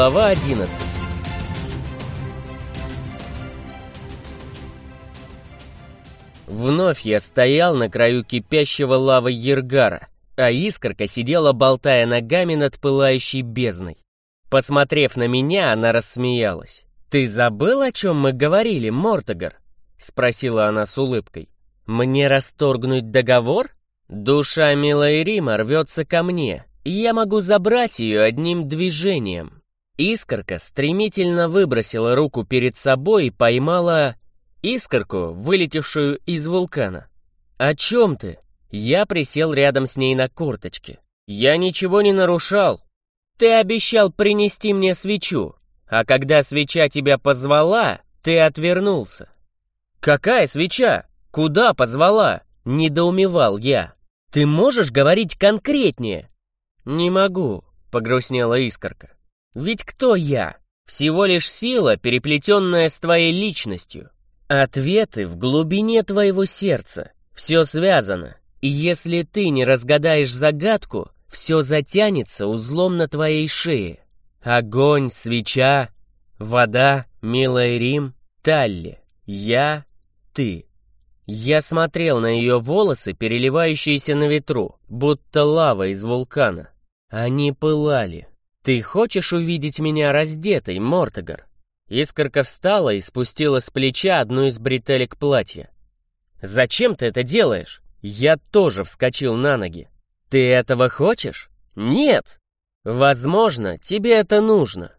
Глава 11 Вновь я стоял на краю кипящего лавы Ергара, а искорка сидела, болтая ногами над пылающей бездной. Посмотрев на меня, она рассмеялась. «Ты забыл, о чем мы говорили, Мортогар?» — спросила она с улыбкой. «Мне расторгнуть договор? Душа милой Рима рвется ко мне, и я могу забрать ее одним движением». Искорка стремительно выбросила руку перед собой и поймала искорку, вылетевшую из вулкана. «О чем ты?» Я присел рядом с ней на корточке. «Я ничего не нарушал. Ты обещал принести мне свечу, а когда свеча тебя позвала, ты отвернулся». «Какая свеча? Куда позвала?» — недоумевал я. «Ты можешь говорить конкретнее?» «Не могу», — погрустнела искорка. «Ведь кто я? Всего лишь сила, переплетенная с твоей личностью. Ответы в глубине твоего сердца. Все связано. И если ты не разгадаешь загадку, все затянется узлом на твоей шее. Огонь, свеча, вода, милая Рим, Талли. Я, ты. Я смотрел на ее волосы, переливающиеся на ветру, будто лава из вулкана. Они пылали. Ты хочешь увидеть меня раздетой, Мортогар? Искорка встала и спустила с плеча одну из бретелек платья. «Зачем ты это делаешь?» Я тоже вскочил на ноги. «Ты этого хочешь?» «Нет!» «Возможно, тебе это нужно.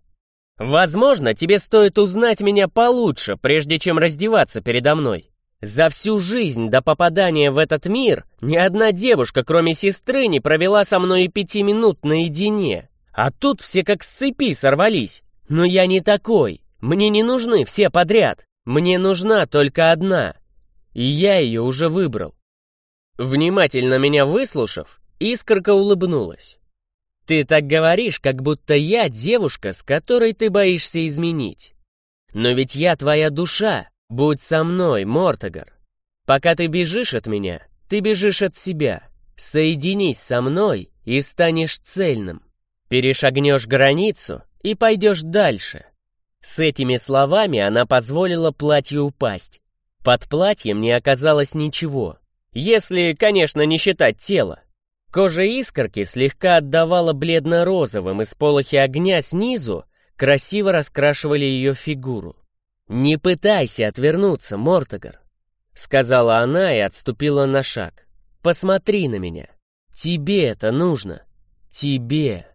Возможно, тебе стоит узнать меня получше, прежде чем раздеваться передо мной. За всю жизнь до попадания в этот мир ни одна девушка, кроме сестры, не провела со мной и пяти минут наедине. А тут все как с цепи сорвались. Но я не такой. Мне не нужны все подряд. Мне нужна только одна. И я ее уже выбрал. Внимательно меня выслушав, искорка улыбнулась. Ты так говоришь, как будто я девушка, с которой ты боишься изменить. Но ведь я твоя душа. Будь со мной, Мортогар. Пока ты бежишь от меня, ты бежишь от себя. Соединись со мной и станешь цельным. Перешагнешь границу и пойдешь дальше. С этими словами она позволила платью упасть. Под платьем не оказалось ничего, если, конечно, не считать тело. Кожа искорки слегка отдавала бледно-розовым, и сполохи огня снизу красиво раскрашивали ее фигуру. «Не пытайся отвернуться, Мортогар», — сказала она и отступила на шаг. «Посмотри на меня. Тебе это нужно. Тебе».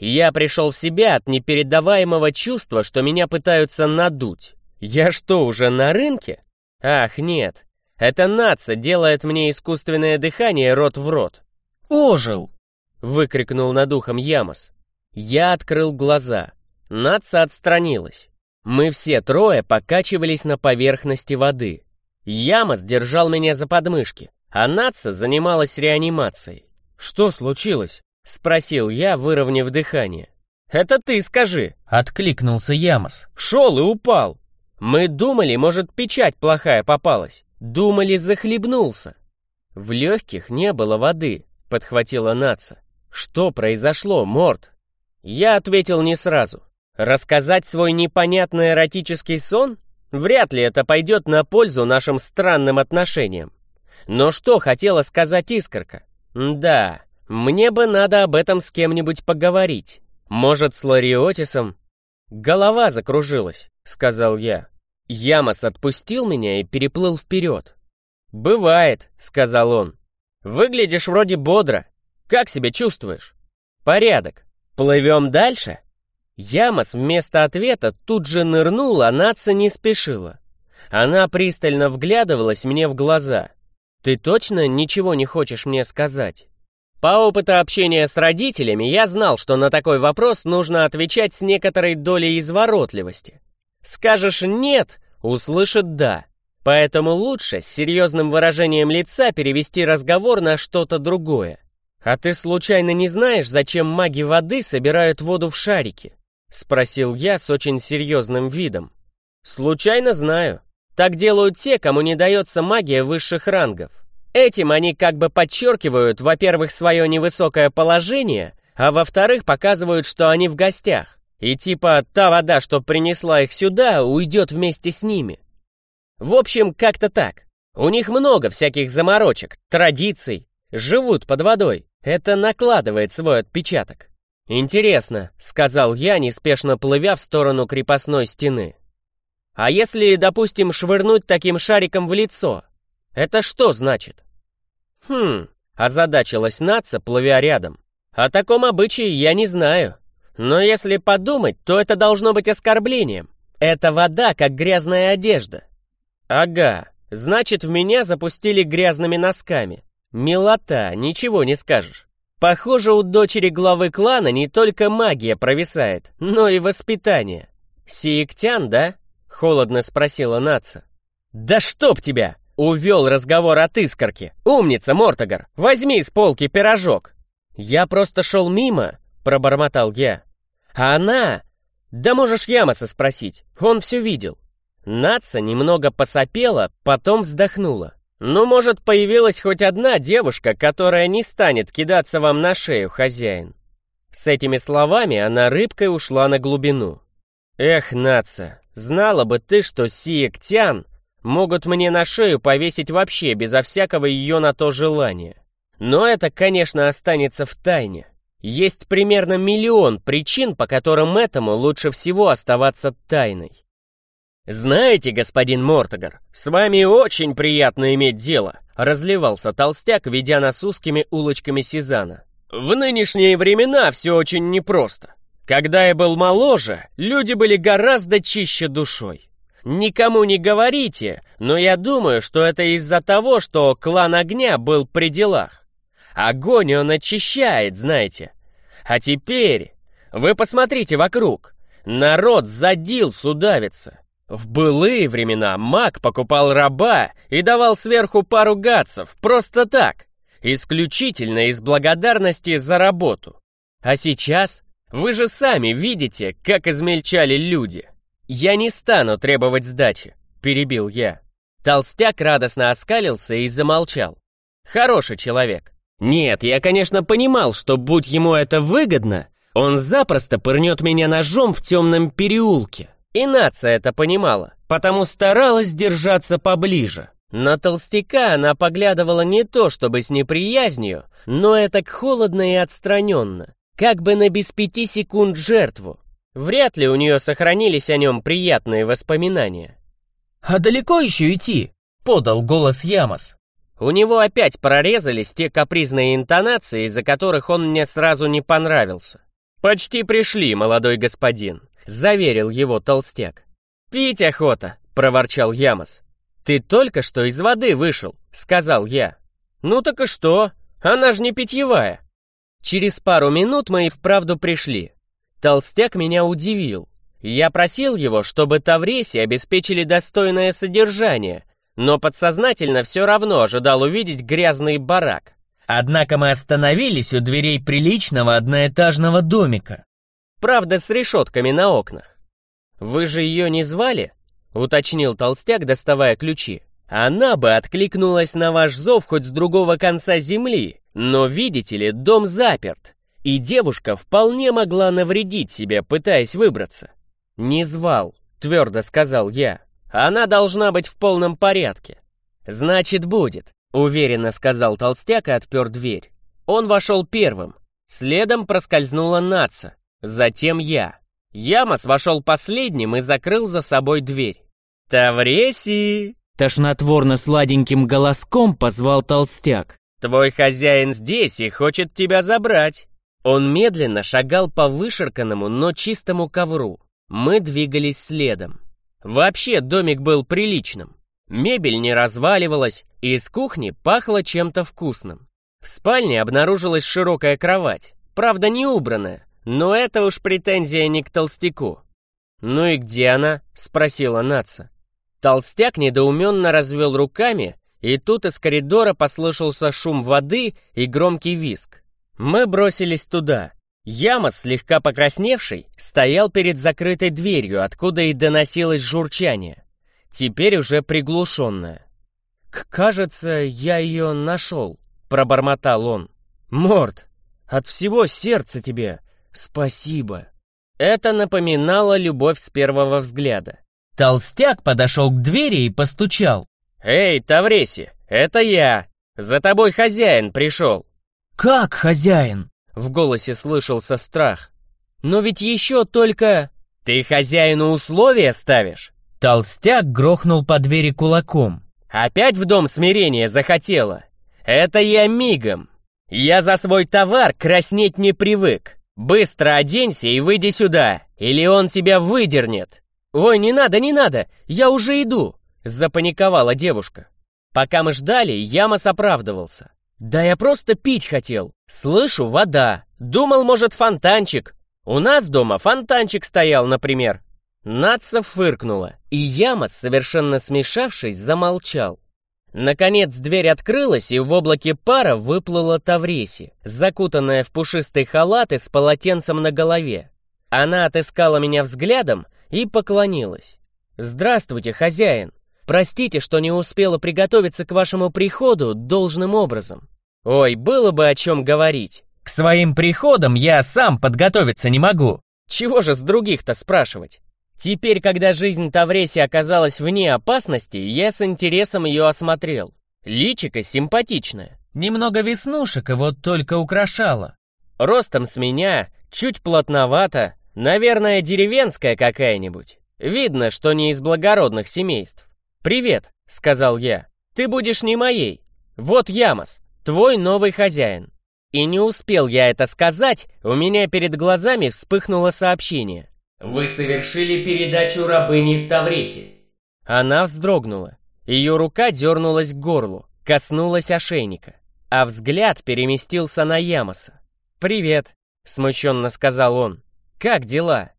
Я пришел в себя от непередаваемого чувства, что меня пытаются надуть. Я что, уже на рынке? Ах, нет. Это наца делает мне искусственное дыхание рот в рот. «Ожил!» — выкрикнул над ухом Ямос. Я открыл глаза. Наца отстранилась. Мы все трое покачивались на поверхности воды. Ямос держал меня за подмышки, а Наца занималась реанимацией. «Что случилось?» — спросил я, выровняв дыхание. «Это ты скажи!» — откликнулся Ямос. «Шел и упал!» «Мы думали, может, печать плохая попалась. Думали, захлебнулся». «В легких не было воды», — подхватила Наца. «Что произошло, Морд?» Я ответил не сразу. «Рассказать свой непонятный эротический сон? Вряд ли это пойдет на пользу нашим странным отношениям. Но что хотела сказать Искорка? Да, мне бы надо об этом с кем-нибудь поговорить. Может, с Лариотисом? Голова закружилась, сказал я. Ямос отпустил меня и переплыл вперед. «Бывает», — сказал он. «Выглядишь вроде бодро. Как себя чувствуешь?» «Порядок. Плывем дальше?» Ямос вместо ответа тут же нырнула, а Наца не спешила. Она пристально вглядывалась мне в глаза. «Ты точно ничего не хочешь мне сказать?» По опыту общения с родителями я знал, что на такой вопрос нужно отвечать с некоторой долей изворотливости. Скажешь «нет», услышит «да». Поэтому лучше с серьезным выражением лица перевести разговор на что-то другое. «А ты случайно не знаешь, зачем маги воды собирают воду в шарики?» — спросил я с очень серьезным видом. «Случайно знаю. Так делают те, кому не дается магия высших рангов. Этим они как бы подчеркивают, во-первых, свое невысокое положение, а во-вторых, показывают, что они в гостях. И типа та вода, что принесла их сюда, уйдет вместе с ними. В общем, как-то так. У них много всяких заморочек, традиций. Живут под водой. Это накладывает свой отпечаток. «Интересно», — сказал я, неспешно плывя в сторону крепостной стены. «А если, допустим, швырнуть таким шариком в лицо? Это что значит?» «Хм», — озадачилась наца, плывя рядом. «О таком обычае я не знаю. Но если подумать, то это должно быть оскорблением. Это вода, как грязная одежда. Ага, значит, в меня запустили грязными носками. Милота, ничего не скажешь. Похоже, у дочери главы клана не только магия провисает, но и воспитание. Сиектян, да? Холодно спросила Наца. Да чтоб тебя! Увел разговор от искорки. Умница, Мортогар, возьми с полки пирожок. Я просто шел мимо, пробормотал я. А она... Да можешь Ямаса спросить, он все видел. Наца немного посопела, потом вздохнула. «Ну, может, появилась хоть одна девушка, которая не станет кидаться вам на шею, хозяин». С этими словами она рыбкой ушла на глубину. «Эх, Наца, знала бы ты, что Сиектян могут мне на шею повесить вообще безо всякого ее на то желания. Но это, конечно, останется в тайне. Есть примерно миллион причин, по которым этому лучше всего оставаться тайной. «Знаете, господин Мортогар, с вами очень приятно иметь дело», разливался толстяк, ведя нас узкими улочками Сезана. «В нынешние времена все очень непросто. Когда я был моложе, люди были гораздо чище душой. Никому не говорите, но я думаю, что это из-за того, что клан огня был при делах. Огонь он очищает, знаете. А теперь вы посмотрите вокруг. Народ задил судавится. В былые времена маг покупал раба и давал сверху пару гадцев, просто так, исключительно из благодарности за работу. А сейчас вы же сами видите, как измельчали люди. Я не стану требовать сдачи, перебил я. Толстяк радостно оскалился и замолчал. Хороший человек. Нет, я, конечно, понимал, что будь ему это выгодно, он запросто пырнет меня ножом в темном переулке. И нация это понимала, потому старалась держаться поближе. На толстяка она поглядывала не то чтобы с неприязнью, но это холодно и отстраненно, как бы на без пяти секунд жертву. Вряд ли у нее сохранились о нем приятные воспоминания. «А далеко еще идти?» — подал голос Ямос. У него опять прорезались те капризные интонации, из-за которых он мне сразу не понравился. «Почти пришли, молодой господин заверил его толстяк. «Пить охота!» — проворчал Ямос. «Ты только что из воды вышел», — сказал я. «Ну так и что? Она же не питьевая». Через пару минут мы и вправду пришли. Толстяк меня удивил. Я просил его, чтобы Тавреси обеспечили достойное содержание, но подсознательно все равно ожидал увидеть грязный барак. Однако мы остановились у дверей приличного одноэтажного домика. Правда, с решетками на окнах. Вы же ее не звали? Уточнил толстяк, доставая ключи. Она бы откликнулась на ваш зов хоть с другого конца земли, но, видите ли, дом заперт, и девушка вполне могла навредить себе, пытаясь выбраться. «Не звал», — твердо сказал я. «Она должна быть в полном порядке». «Значит, будет», — уверенно сказал толстяк и отпер дверь. Он вошел первым. Следом проскользнула наца. Затем я. Ямос вошел последним и закрыл за собой дверь. «Тавреси!» Тошнотворно-сладеньким голоском позвал толстяк. «Твой хозяин здесь и хочет тебя забрать». Он медленно шагал по вышерканному, но чистому ковру. Мы двигались следом. Вообще домик был приличным. Мебель не разваливалась, и из кухни пахло чем-то вкусным. В спальне обнаружилась широкая кровать, правда не убранная, но это уж претензия не к толстяку. «Ну и где она?» — спросила Наца. Толстяк недоуменно развел руками, и тут из коридора послышался шум воды и громкий виск. Мы бросились туда. Яма, слегка покрасневший, стоял перед закрытой дверью, откуда и доносилось журчание. Теперь уже приглушенное. «Кажется, я ее нашел», — пробормотал он. «Морд, от всего сердца тебе, «Спасибо». Это напоминало любовь с первого взгляда. Толстяк подошел к двери и постучал. «Эй, Тавреси, это я! За тобой хозяин пришел!» «Как хозяин?» В голосе слышался страх. «Но ведь еще только...» «Ты хозяину условия ставишь?» Толстяк грохнул по двери кулаком. «Опять в дом смирения захотела? Это я мигом. Я за свой товар краснеть не привык. Быстро оденься и выйди сюда, или он тебя выдернет». «Ой, не надо, не надо, я уже иду», — запаниковала девушка. Пока мы ждали, Ямос оправдывался. «Да я просто пить хотел. Слышу, вода. Думал, может, фонтанчик. У нас дома фонтанчик стоял, например». Натса фыркнула, и Ямос, совершенно смешавшись, замолчал. Наконец дверь открылась, и в облаке пара выплыла Тавреси, закутанная в пушистый халат и с полотенцем на голове. Она отыскала меня взглядом и поклонилась. «Здравствуйте, хозяин. Простите, что не успела приготовиться к вашему приходу должным образом. Ой, было бы о чем говорить. К своим приходам я сам подготовиться не могу. Чего же с других-то спрашивать? Теперь, когда жизнь Тавреси оказалась вне опасности, я с интересом ее осмотрел. Личико симпатичное. Немного веснушек вот только украшала. Ростом с меня, чуть плотновато, наверное, деревенская какая-нибудь. Видно, что не из благородных семейств. «Привет», — сказал я. «Ты будешь не моей. Вот Ямос, твой новый хозяин». И не успел я это сказать, у меня перед глазами вспыхнуло сообщение. «Вы совершили передачу рабыни Тавреси». Она вздрогнула. Ее рука дернулась к горлу, коснулась ошейника, а взгляд переместился на Ямоса. «Привет», — смущенно сказал он. «Как дела?»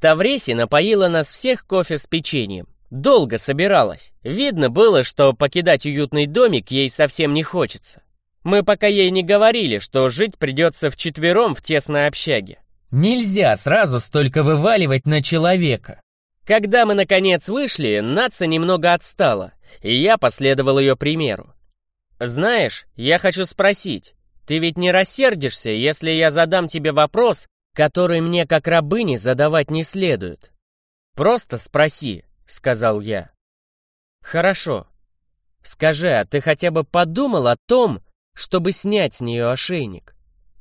Тавреси напоила нас всех кофе с печеньем. Долго собиралась. Видно было, что покидать уютный домик ей совсем не хочется. Мы пока ей не говорили, что жить придется вчетвером в тесной общаге. Нельзя сразу столько вываливать на человека. Когда мы, наконец, вышли, Наца немного отстала, и я последовал ее примеру. «Знаешь, я хочу спросить, ты ведь не рассердишься, если я задам тебе вопрос, который мне как рабыне задавать не следует? Просто спроси, — сказал я. «Хорошо. Скажи, а ты хотя бы подумал о том, чтобы снять с нее ошейник?»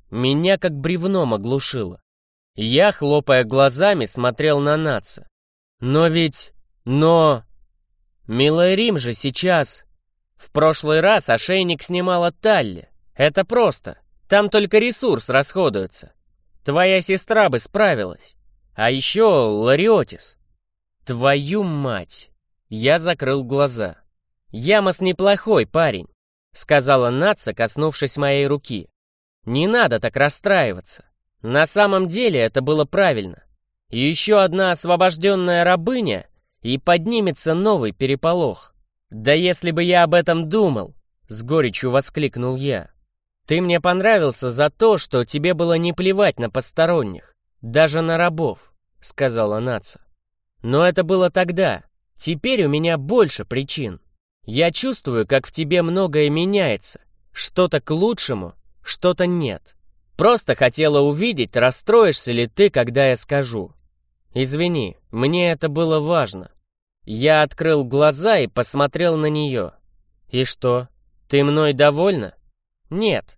Меня как бревном оглушило. Я, хлопая глазами, смотрел на Наца. «Но ведь... но...» «Милая Рим же сейчас...» «В прошлый раз ошейник снимала Талли. Это просто. Там только ресурс расходуется. Твоя сестра бы справилась. А еще Лариотис. Твою мать! Я закрыл глаза. Ямос неплохой парень, сказала Наца, коснувшись моей руки. Не надо так расстраиваться. На самом деле это было правильно. Еще одна освобожденная рабыня, и поднимется новый переполох. Да если бы я об этом думал, с горечью воскликнул я. Ты мне понравился за то, что тебе было не плевать на посторонних, даже на рабов, сказала Наца. Но это было тогда. Теперь у меня больше причин. Я чувствую, как в тебе многое меняется. Что-то к лучшему, что-то нет. Просто хотела увидеть, расстроишься ли ты, когда я скажу. Извини, мне это было важно. Я открыл глаза и посмотрел на нее. И что, ты мной довольна? Нет.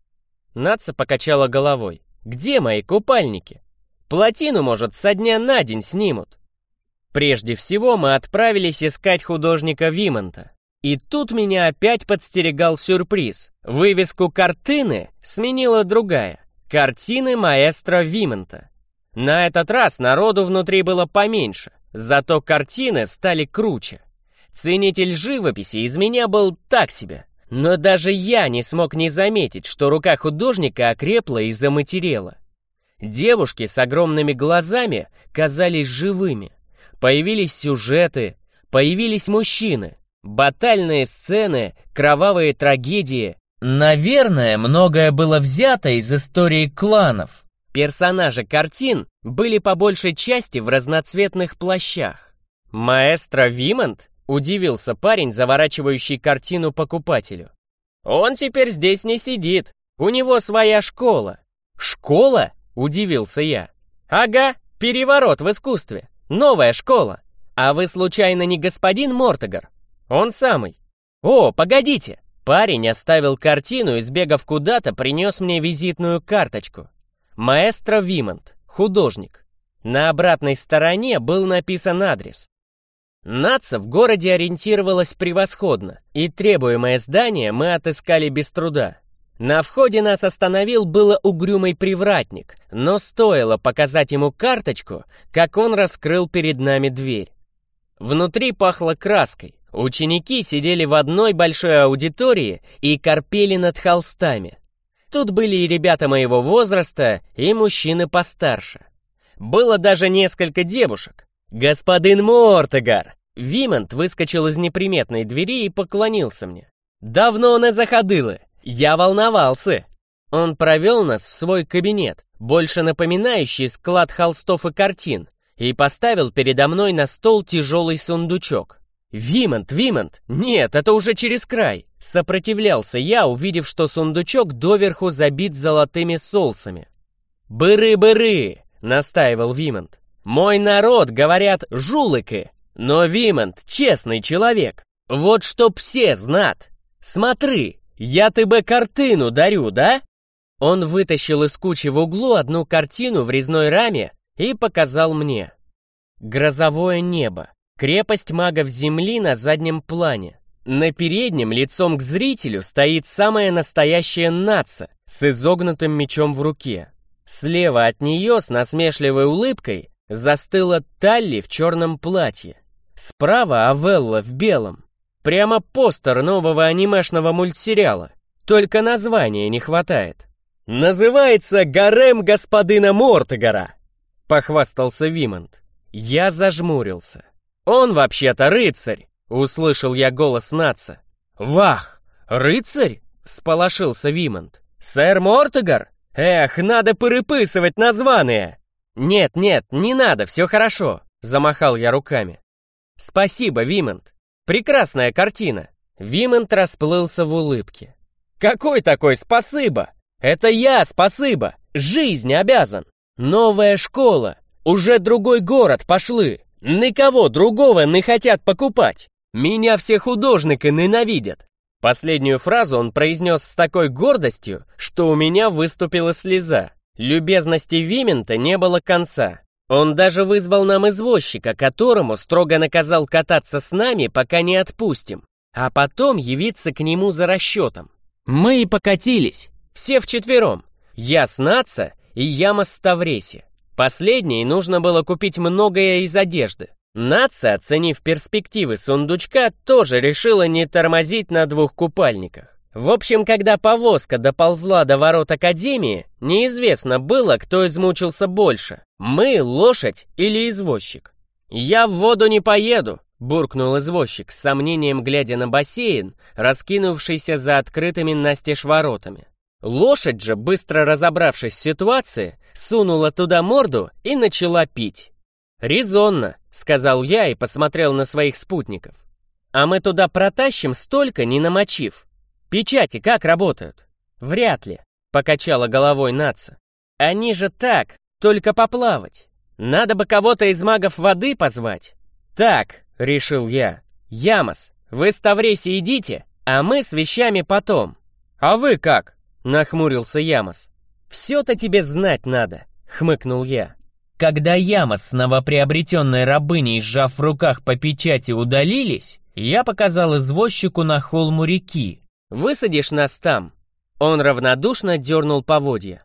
Наца покачала головой. Где мои купальники? Плотину, может, со дня на день снимут. Прежде всего мы отправились искать художника Вимонта. И тут меня опять подстерегал сюрприз. Вывеску картины сменила другая. Картины маэстро Вимонта. На этот раз народу внутри было поменьше, зато картины стали круче. Ценитель живописи из меня был так себе. Но даже я не смог не заметить, что рука художника окрепла и заматерела. Девушки с огромными глазами казались живыми. Появились сюжеты, появились мужчины, батальные сцены, кровавые трагедии. Наверное, многое было взято из истории кланов. Персонажи картин были по большей части в разноцветных плащах. «Маэстро Вимонт?» — удивился парень, заворачивающий картину покупателю. «Он теперь здесь не сидит. У него своя школа». «Школа?» — удивился я. «Ага, Переворот в искусстве. Новая школа. А вы случайно не господин Мортогар? Он самый. О, погодите. Парень оставил картину и, сбегав куда-то, принес мне визитную карточку. Маэстро Вимонт, художник. На обратной стороне был написан адрес. Наца в городе ориентировалась превосходно, и требуемое здание мы отыскали без труда. На входе нас остановил было угрюмый привратник, но стоило показать ему карточку, как он раскрыл перед нами дверь. Внутри пахло краской, ученики сидели в одной большой аудитории и корпели над холстами. Тут были и ребята моего возраста, и мужчины постарше. Было даже несколько девушек, «Господин Мортегар!» Вимонт выскочил из неприметной двери и поклонился мне. «Давно не заходили. Я волновался!» Он провел нас в свой кабинет, больше напоминающий склад холстов и картин, и поставил передо мной на стол тяжелый сундучок. «Вимонт, Вимонт! Нет, это уже через край!» Сопротивлялся я, увидев, что сундучок доверху забит золотыми солсами. «Быры-быры!» — настаивал Вимонт. Мой народ, говорят, жулыки, но Вимонт честный человек. Вот чтоб все знат. Смотри, я тебе картину дарю, да? Он вытащил из кучи в углу одну картину в резной раме и показал мне. Грозовое небо. Крепость магов Земли на заднем плане. На переднем лицом к зрителю стоит самая настоящая наца с изогнутым мечом в руке. Слева от нее с насмешливой улыбкой Застыла Талли в черном платье. Справа Авелла в белом. Прямо постер нового анимешного мультсериала. Только названия не хватает. «Называется «Гарем господина Мортогара», — похвастался Вимонт. Я зажмурился. «Он вообще-то рыцарь!» — услышал я голос Наца. «Вах! Рыцарь?» — сполошился Вимонт. «Сэр Мортогар? Эх, надо переписывать название!» «Нет, нет, не надо, все хорошо», — замахал я руками. «Спасибо, Вимонт. Прекрасная картина». Вимонт расплылся в улыбке. «Какой такой спасибо? Это я спасибо. Жизнь обязан. Новая школа. Уже другой город пошли. Никого другого не хотят покупать. Меня все художники ненавидят». Последнюю фразу он произнес с такой гордостью, что у меня выступила слеза. Любезности Вимента не было конца. Он даже вызвал нам извозчика, которому строго наказал кататься с нами, пока не отпустим, а потом явиться к нему за расчетом. Мы и покатились, все вчетвером. Я с Наца и Яма с Ставреси. Последней нужно было купить многое из одежды. Наца, оценив перспективы сундучка, тоже решила не тормозить на двух купальниках. В общем, когда повозка доползла до ворот Академии, неизвестно было, кто измучился больше — мы, лошадь или извозчик. «Я в воду не поеду», — буркнул извозчик, с сомнением глядя на бассейн, раскинувшийся за открытыми настежь воротами. Лошадь же, быстро разобравшись в ситуации, сунула туда морду и начала пить. «Резонно», — сказал я и посмотрел на своих спутников. «А мы туда протащим столько, не намочив». Печати как работают? Вряд ли, покачала головой Наца. Они же так, только поплавать. Надо бы кого-то из магов воды позвать. Так, решил я. Ямос, вы с Тавреси идите, а мы с вещами потом. А вы как? Нахмурился Ямос. Все-то тебе знать надо, хмыкнул я. Когда Ямос с новоприобретенной рабыней, сжав в руках по печати, удалились, я показал извозчику на холму реки, Высадишь нас там?» Он равнодушно дернул поводья.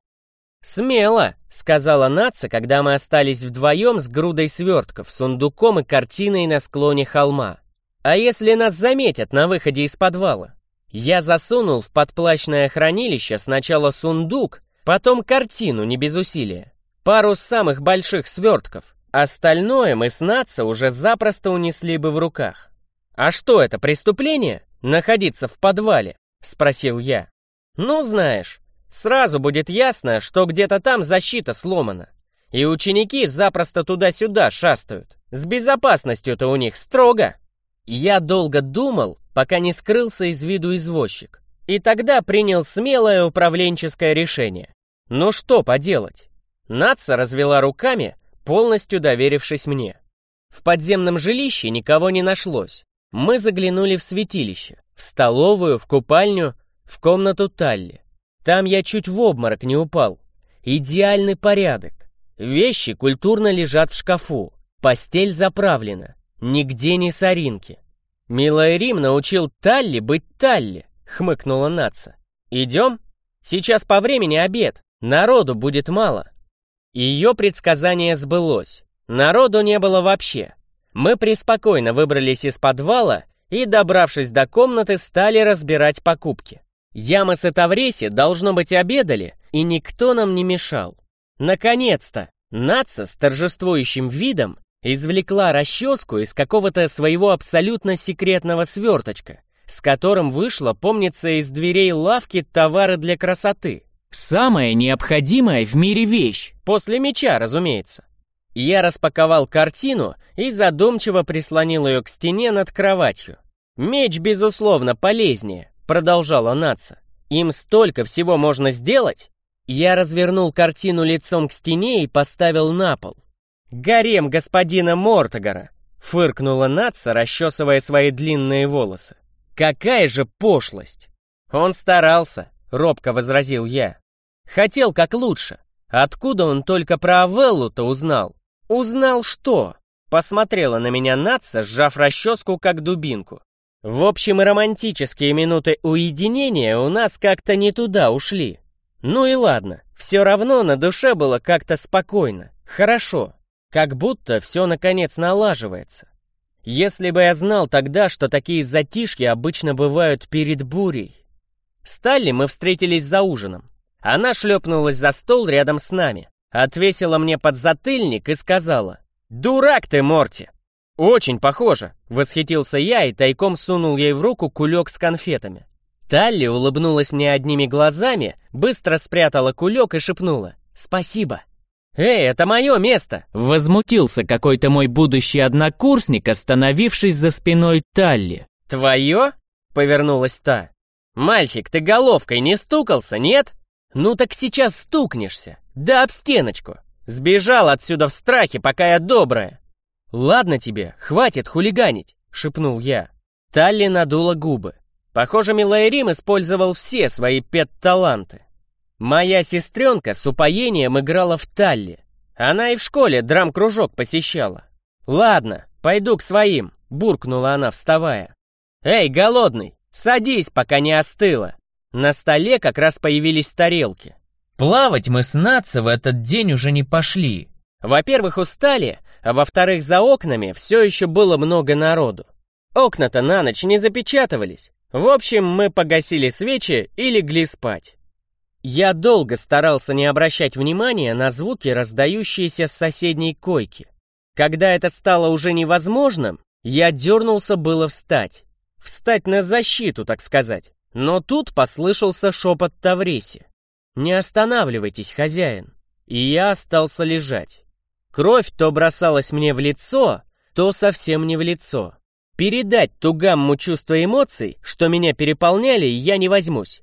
«Смело», — сказала Наца, когда мы остались вдвоем с грудой свертков, сундуком и картиной на склоне холма. «А если нас заметят на выходе из подвала?» Я засунул в подплащное хранилище сначала сундук, потом картину не без усилия, пару самых больших свертков. Остальное мы с Наца уже запросто унесли бы в руках. А что это, преступление? Находиться в подвале?» — спросил я. «Ну, знаешь, сразу будет ясно, что где-то там защита сломана, и ученики запросто туда-сюда шастают. С безопасностью-то у них строго». Я долго думал, пока не скрылся из виду извозчик, и тогда принял смелое управленческое решение. Ну что поделать? Наца развела руками, полностью доверившись мне. В подземном жилище никого не нашлось. Мы заглянули в святилище, в столовую, в купальню, в комнату Талли. Там я чуть в обморок не упал. Идеальный порядок. Вещи культурно лежат в шкафу. Постель заправлена. Нигде не соринки. «Милая Рим научил Талли быть Талли», — хмыкнула Наца. «Идем? Сейчас по времени обед. Народу будет мало». Ее предсказание сбылось. Народу не было вообще. Мы преспокойно выбрались из подвала и, добравшись до комнаты, стали разбирать покупки. Ямос и Тавреси, должно быть, обедали, и никто нам не мешал. Наконец-то! Наца с торжествующим видом извлекла расческу из какого-то своего абсолютно секретного сверточка, с которым вышла, помнится, из дверей лавки товары для красоты. Самая необходимая в мире вещь, после меча, разумеется. Я распаковал картину и задумчиво прислонил ее к стене над кроватью. «Меч, безусловно, полезнее», — продолжала Наца. «Им столько всего можно сделать!» Я развернул картину лицом к стене и поставил на пол. «Гарем господина Мортогара!» — фыркнула Наца, расчесывая свои длинные волосы. «Какая же пошлость!» «Он старался», — робко возразил я. «Хотел как лучше. Откуда он только про Авеллу-то узнал?» «Узнал что?» Посмотрела на меня Натса, сжав расческу как дубинку. В общем, и романтические минуты уединения у нас как-то не туда ушли. Ну и ладно, все равно на душе было как-то спокойно, хорошо, как будто все наконец налаживается. Если бы я знал тогда, что такие затишки обычно бывают перед бурей. С Талли мы встретились за ужином. Она шлепнулась за стол рядом с нами. Отвесила мне подзатыльник и сказала, «Дурак ты, Морти!» «Очень похоже!» — восхитился я и тайком сунул ей в руку кулек с конфетами. Талли улыбнулась мне одними глазами, быстро спрятала кулек и шепнула «Спасибо!» «Эй, это мое место!» Возмутился какой-то мой будущий однокурсник, остановившись за спиной Талли. «Твое?» — повернулась та. «Мальчик, ты головкой не стукался, нет?» «Ну так сейчас стукнешься!» Да об стеночку. Сбежал отсюда в страхе, пока я добрая. Ладно тебе, хватит хулиганить, шепнул я. Талли надула губы. Похоже, Милайрим использовал все свои пет-таланты. Моя сестренка с упоением играла в Талли. Она и в школе драм-кружок посещала. «Ладно, пойду к своим», — буркнула она, вставая. «Эй, голодный, садись, пока не остыло». На столе как раз появились тарелки. Плавать мы с Наци в этот день уже не пошли. Во-первых, устали, а во-вторых, за окнами все еще было много народу. Окна-то на ночь не запечатывались. В общем, мы погасили свечи и легли спать. Я долго старался не обращать внимания на звуки, раздающиеся с соседней койки. Когда это стало уже невозможным, я дернулся было встать. Встать на защиту, так сказать. Но тут послышался шепот Тавреси. «Не останавливайтесь, хозяин!» И я остался лежать. Кровь то бросалась мне в лицо, то совсем не в лицо. Передать ту гамму чувств и эмоций, что меня переполняли, я не возьмусь.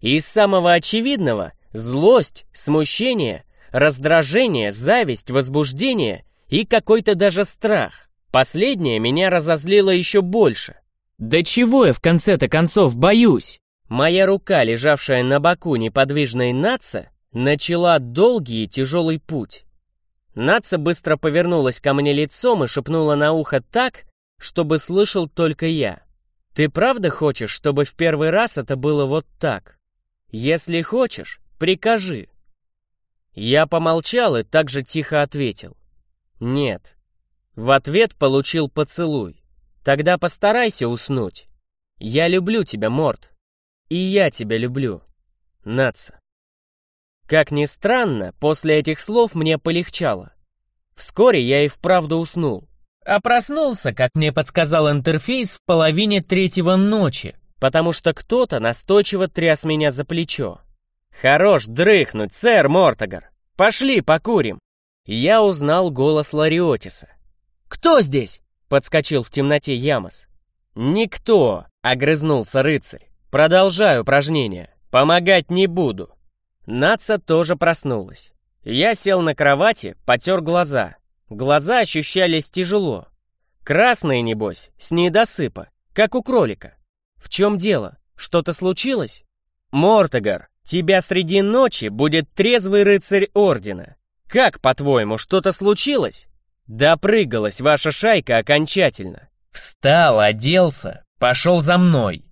Из самого очевидного — злость, смущение, раздражение, зависть, возбуждение и какой-то даже страх. Последнее меня разозлило еще больше. Да чего я в конце-то концов боюсь? Моя рука, лежавшая на боку неподвижной Наца, начала долгий и тяжелый путь. Наца быстро повернулась ко мне лицом и шепнула на ухо так, чтобы слышал только я. «Ты правда хочешь, чтобы в первый раз это было вот так? Если хочешь, прикажи». Я помолчал и также тихо ответил. «Нет». В ответ получил поцелуй. «Тогда постарайся уснуть. Я люблю тебя, Морт». И я тебя люблю, Наца. Как ни странно, после этих слов мне полегчало. Вскоре я и вправду уснул. А проснулся, как мне подсказал интерфейс, в половине третьего ночи, потому что кто-то настойчиво тряс меня за плечо. «Хорош дрыхнуть, сэр Мортогар! Пошли покурим!» Я узнал голос Лариотиса. «Кто здесь?» — подскочил в темноте Ямос. «Никто!» — огрызнулся рыцарь. Продолжаю упражнение. Помогать не буду. Наца тоже проснулась. Я сел на кровати, потер глаза. Глаза ощущались тяжело. Красные, небось, с недосыпа, как у кролика. В чем дело? Что-то случилось? Мортогар, тебя среди ночи будет трезвый рыцарь Ордена. Как, по-твоему, что-то случилось? Допрыгалась ваша шайка окончательно. Встал, оделся, пошел за мной.